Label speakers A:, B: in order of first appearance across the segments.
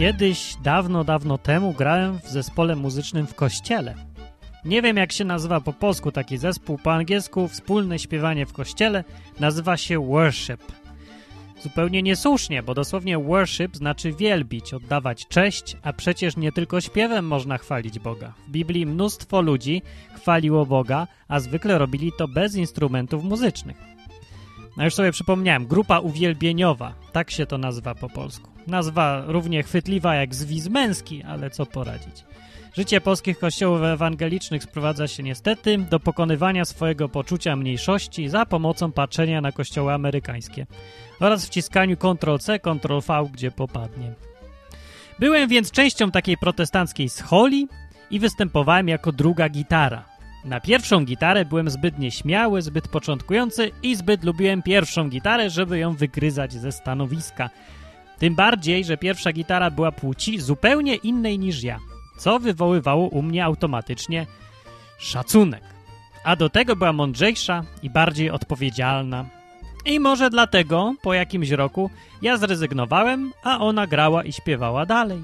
A: Kiedyś, dawno, dawno temu grałem w zespole muzycznym w kościele. Nie wiem, jak się nazywa po polsku taki zespół. Po angielsku wspólne śpiewanie w kościele nazywa się worship. Zupełnie niesłusznie, bo dosłownie worship znaczy wielbić, oddawać cześć, a przecież nie tylko śpiewem można chwalić Boga. W Biblii mnóstwo ludzi chwaliło Boga, a zwykle robili to bez instrumentów muzycznych. No już sobie przypomniałem, grupa uwielbieniowa, tak się to nazywa po polsku. Nazwa równie chwytliwa jak zwis męski, ale co poradzić. Życie polskich kościołów ewangelicznych sprowadza się niestety do pokonywania swojego poczucia mniejszości za pomocą patrzenia na kościoły amerykańskie oraz wciskaniu Ctrl-C, Ctrl-V, gdzie popadnie. Byłem więc częścią takiej protestanckiej scholi i występowałem jako druga gitara. Na pierwszą gitarę byłem zbyt nieśmiały, zbyt początkujący i zbyt lubiłem pierwszą gitarę, żeby ją wygryzać ze stanowiska. Tym bardziej, że pierwsza gitara była płci zupełnie innej niż ja, co wywoływało u mnie automatycznie szacunek. A do tego była mądrzejsza i bardziej odpowiedzialna. I może dlatego po jakimś roku ja zrezygnowałem, a ona grała i śpiewała dalej.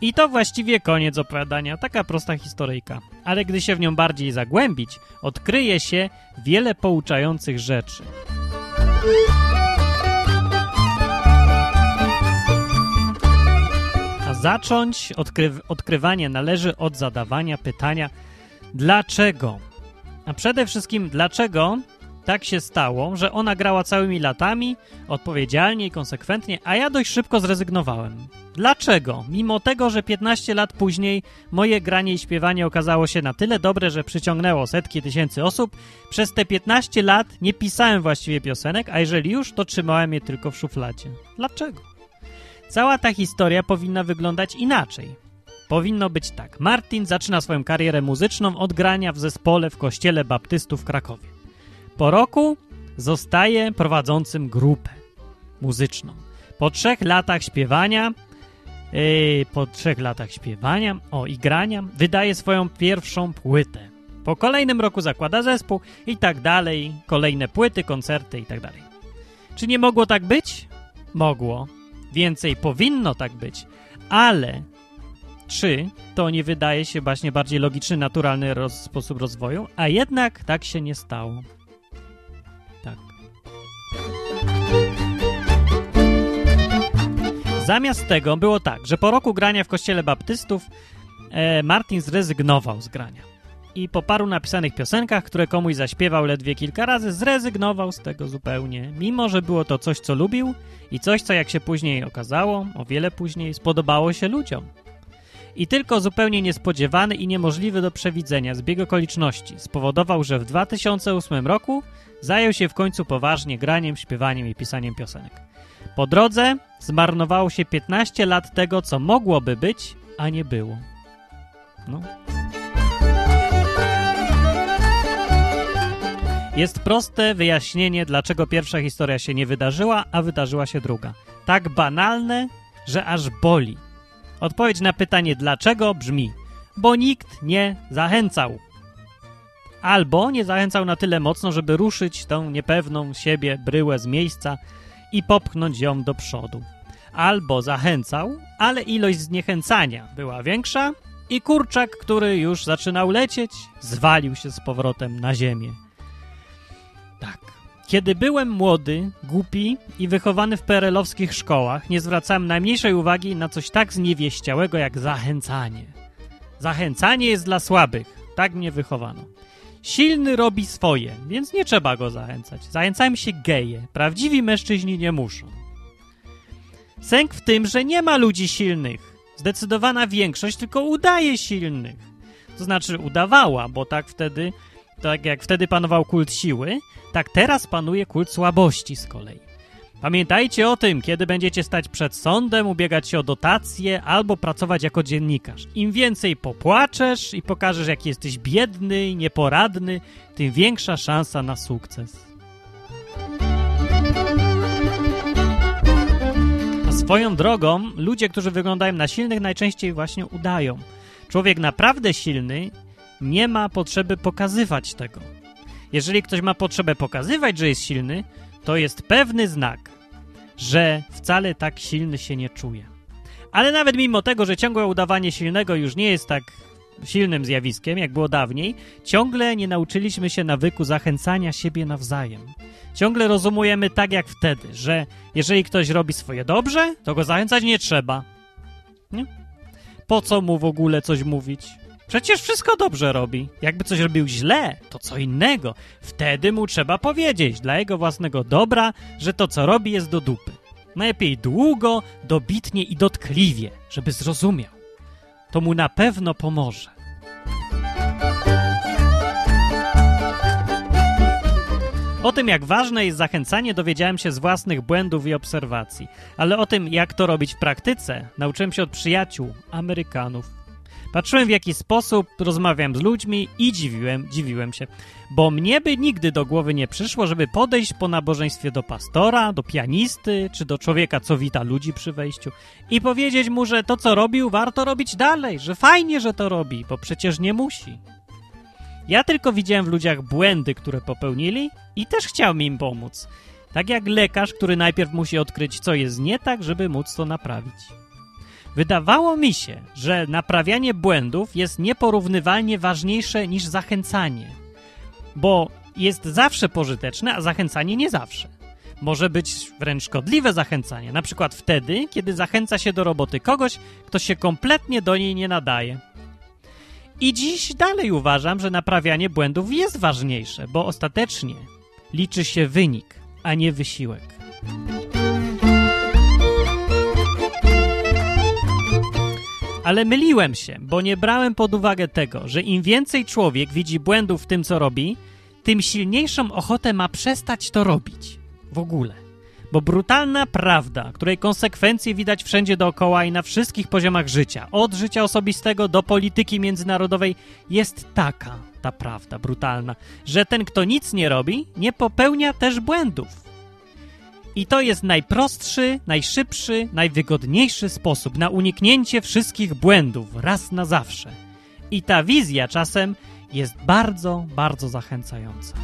A: I to właściwie koniec opowiadania, taka prosta historyjka. Ale gdy się w nią bardziej zagłębić, odkryje się wiele pouczających rzeczy. Zacząć odkry odkrywanie należy od zadawania pytania dlaczego? A przede wszystkim dlaczego tak się stało, że ona grała całymi latami, odpowiedzialnie i konsekwentnie, a ja dość szybko zrezygnowałem. Dlaczego? Mimo tego, że 15 lat później moje granie i śpiewanie okazało się na tyle dobre, że przyciągnęło setki tysięcy osób, przez te 15 lat nie pisałem właściwie piosenek, a jeżeli już, to trzymałem je tylko w szufladzie. Dlaczego? Cała ta historia powinna wyglądać inaczej. Powinno być tak. Martin zaczyna swoją karierę muzyczną od grania w zespole w kościele baptystów w Krakowie. Po roku zostaje prowadzącym grupę muzyczną. Po trzech latach śpiewania, yy, po trzech latach śpiewania, o i grania, wydaje swoją pierwszą płytę. Po kolejnym roku zakłada zespół i tak dalej, kolejne płyty, koncerty i tak dalej. Czy nie mogło tak być? Mogło. Więcej powinno tak być, ale czy to nie wydaje się właśnie bardziej logiczny, naturalny roz sposób rozwoju, a jednak tak się nie stało. Tak. Zamiast tego było tak, że po roku grania w kościele baptystów e, Martin zrezygnował z grania. I po paru napisanych piosenkach, które komuś zaśpiewał ledwie kilka razy, zrezygnował z tego zupełnie. Mimo, że było to coś, co lubił i coś, co jak się później okazało, o wiele później, spodobało się ludziom. I tylko zupełnie niespodziewany i niemożliwy do przewidzenia zbieg okoliczności spowodował, że w 2008 roku zajął się w końcu poważnie graniem, śpiewaniem i pisaniem piosenek. Po drodze zmarnowało się 15 lat tego, co mogłoby być, a nie było. No. Jest proste wyjaśnienie, dlaczego pierwsza historia się nie wydarzyła, a wydarzyła się druga. Tak banalne, że aż boli. Odpowiedź na pytanie dlaczego brzmi: bo nikt nie zachęcał. Albo nie zachęcał na tyle mocno, żeby ruszyć tą niepewną siebie bryłę z miejsca i popchnąć ją do przodu. Albo zachęcał, ale ilość zniechęcania była większa i kurczak, który już zaczynał lecieć, zwalił się z powrotem na ziemię. Tak. Kiedy byłem młody, głupi i wychowany w perelowskich szkołach, nie zwracałem najmniejszej uwagi na coś tak zniewieściałego jak zachęcanie. Zachęcanie jest dla słabych, tak mnie wychowano. Silny robi swoje, więc nie trzeba go zachęcać. Zachęcają się geje, prawdziwi mężczyźni nie muszą. Sęk w tym, że nie ma ludzi silnych. Zdecydowana większość tylko udaje silnych. To znaczy udawała, bo tak wtedy tak jak wtedy panował kult siły, tak teraz panuje kult słabości z kolei. Pamiętajcie o tym, kiedy będziecie stać przed sądem, ubiegać się o dotacje albo pracować jako dziennikarz. Im więcej popłaczesz i pokażesz, jaki jesteś biedny i nieporadny, tym większa szansa na sukces. A swoją drogą, ludzie, którzy wyglądają na silnych, najczęściej właśnie udają. Człowiek naprawdę silny nie ma potrzeby pokazywać tego. Jeżeli ktoś ma potrzebę pokazywać, że jest silny, to jest pewny znak, że wcale tak silny się nie czuje. Ale nawet mimo tego, że ciągłe udawanie silnego już nie jest tak silnym zjawiskiem, jak było dawniej, ciągle nie nauczyliśmy się nawyku zachęcania siebie nawzajem. Ciągle rozumujemy tak jak wtedy, że jeżeli ktoś robi swoje dobrze, to go zachęcać nie trzeba. Nie? Po co mu w ogóle coś mówić? Przecież wszystko dobrze robi. Jakby coś robił źle, to co innego. Wtedy mu trzeba powiedzieć dla jego własnego dobra, że to co robi jest do dupy. Najlepiej długo, dobitnie i dotkliwie, żeby zrozumiał. To mu na pewno pomoże. O tym, jak ważne jest zachęcanie, dowiedziałem się z własnych błędów i obserwacji, ale o tym, jak to robić w praktyce, nauczyłem się od przyjaciół, Amerykanów. Patrzyłem w jaki sposób rozmawiam z ludźmi i dziwiłem, dziwiłem się, bo mnie by nigdy do głowy nie przyszło, żeby podejść po nabożeństwie do pastora, do pianisty, czy do człowieka, co wita ludzi przy wejściu i powiedzieć mu, że to, co robił, warto robić dalej, że fajnie, że to robi, bo przecież nie musi. Ja tylko widziałem w ludziach błędy, które popełnili i też chciałem im pomóc. Tak jak lekarz, który najpierw musi odkryć, co jest nie tak, żeby móc to naprawić. Wydawało mi się, że naprawianie błędów jest nieporównywalnie ważniejsze niż zachęcanie, bo jest zawsze pożyteczne, a zachęcanie nie zawsze. Może być wręcz szkodliwe zachęcanie, na przykład wtedy, kiedy zachęca się do roboty kogoś, kto się kompletnie do niej nie nadaje. I dziś dalej uważam, że naprawianie błędów jest ważniejsze, bo ostatecznie liczy się wynik, a nie wysiłek. Ale myliłem się, bo nie brałem pod uwagę tego, że im więcej człowiek widzi błędów w tym, co robi, tym silniejszą ochotę ma przestać to robić. W ogóle. Bo brutalna prawda, której konsekwencje widać wszędzie dookoła i na wszystkich poziomach życia, od życia osobistego do polityki międzynarodowej, jest taka, ta prawda brutalna, że ten, kto nic nie robi, nie popełnia też błędów. I to jest najprostszy, najszybszy, najwygodniejszy sposób na uniknięcie wszystkich błędów raz na zawsze. I ta wizja czasem jest bardzo, bardzo zachęcająca.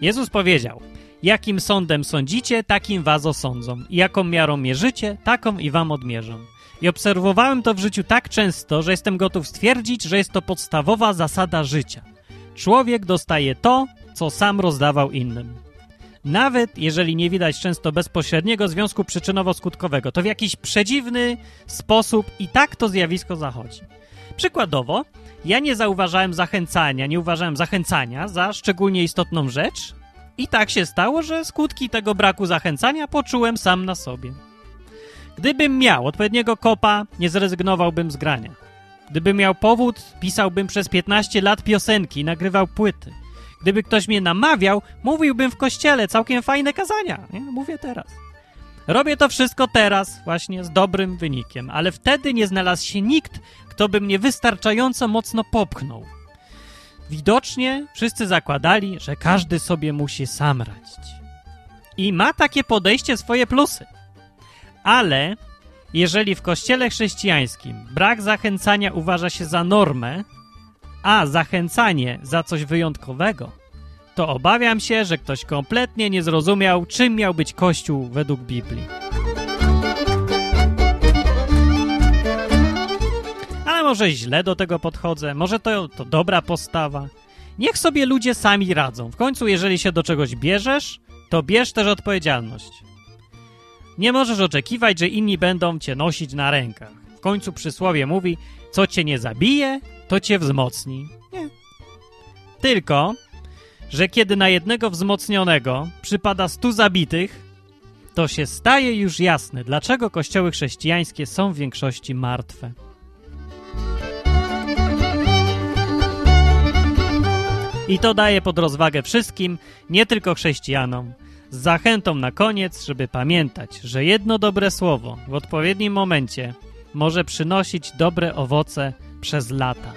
A: Jezus powiedział: Jakim sądem sądzicie, takim was osądzą. I jaką miarą mierzycie, taką i wam odmierzą. I obserwowałem to w życiu tak często, że jestem gotów stwierdzić, że jest to podstawowa zasada życia. Człowiek dostaje to, co sam rozdawał innym. Nawet jeżeli nie widać często bezpośredniego związku przyczynowo-skutkowego, to w jakiś przedziwny sposób i tak to zjawisko zachodzi. Przykładowo, ja nie zauważałem zachęcania, nie uważałem zachęcania za szczególnie istotną rzecz i tak się stało, że skutki tego braku zachęcania poczułem sam na sobie. Gdybym miał odpowiedniego kopa, nie zrezygnowałbym z grania. Gdybym miał powód, pisałbym przez 15 lat piosenki, nagrywał płyty. Gdyby ktoś mnie namawiał, mówiłbym w kościele całkiem fajne kazania. Nie? Mówię teraz. Robię to wszystko teraz, właśnie z dobrym wynikiem, ale wtedy nie znalazł się nikt, kto by mnie wystarczająco mocno popchnął. Widocznie wszyscy zakładali, że każdy sobie musi sam radzić. I ma takie podejście swoje plusy. Ale jeżeli w kościele chrześcijańskim brak zachęcania uważa się za normę, a zachęcanie za coś wyjątkowego, to obawiam się, że ktoś kompletnie nie zrozumiał, czym miał być Kościół według Biblii. Ale może źle do tego podchodzę, może to, to dobra postawa. Niech sobie ludzie sami radzą. W końcu, jeżeli się do czegoś bierzesz, to bierz też odpowiedzialność. Nie możesz oczekiwać, że inni będą cię nosić na rękach. W końcu przysłowie mówi, co cię nie zabije, to cię wzmocni. Nie. Tylko, że kiedy na jednego wzmocnionego przypada stu zabitych, to się staje już jasne, dlaczego kościoły chrześcijańskie są w większości martwe. I to daje pod rozwagę wszystkim, nie tylko chrześcijanom. Z zachętą na koniec, żeby pamiętać, że jedno dobre słowo w odpowiednim momencie może przynosić dobre owoce przez lata.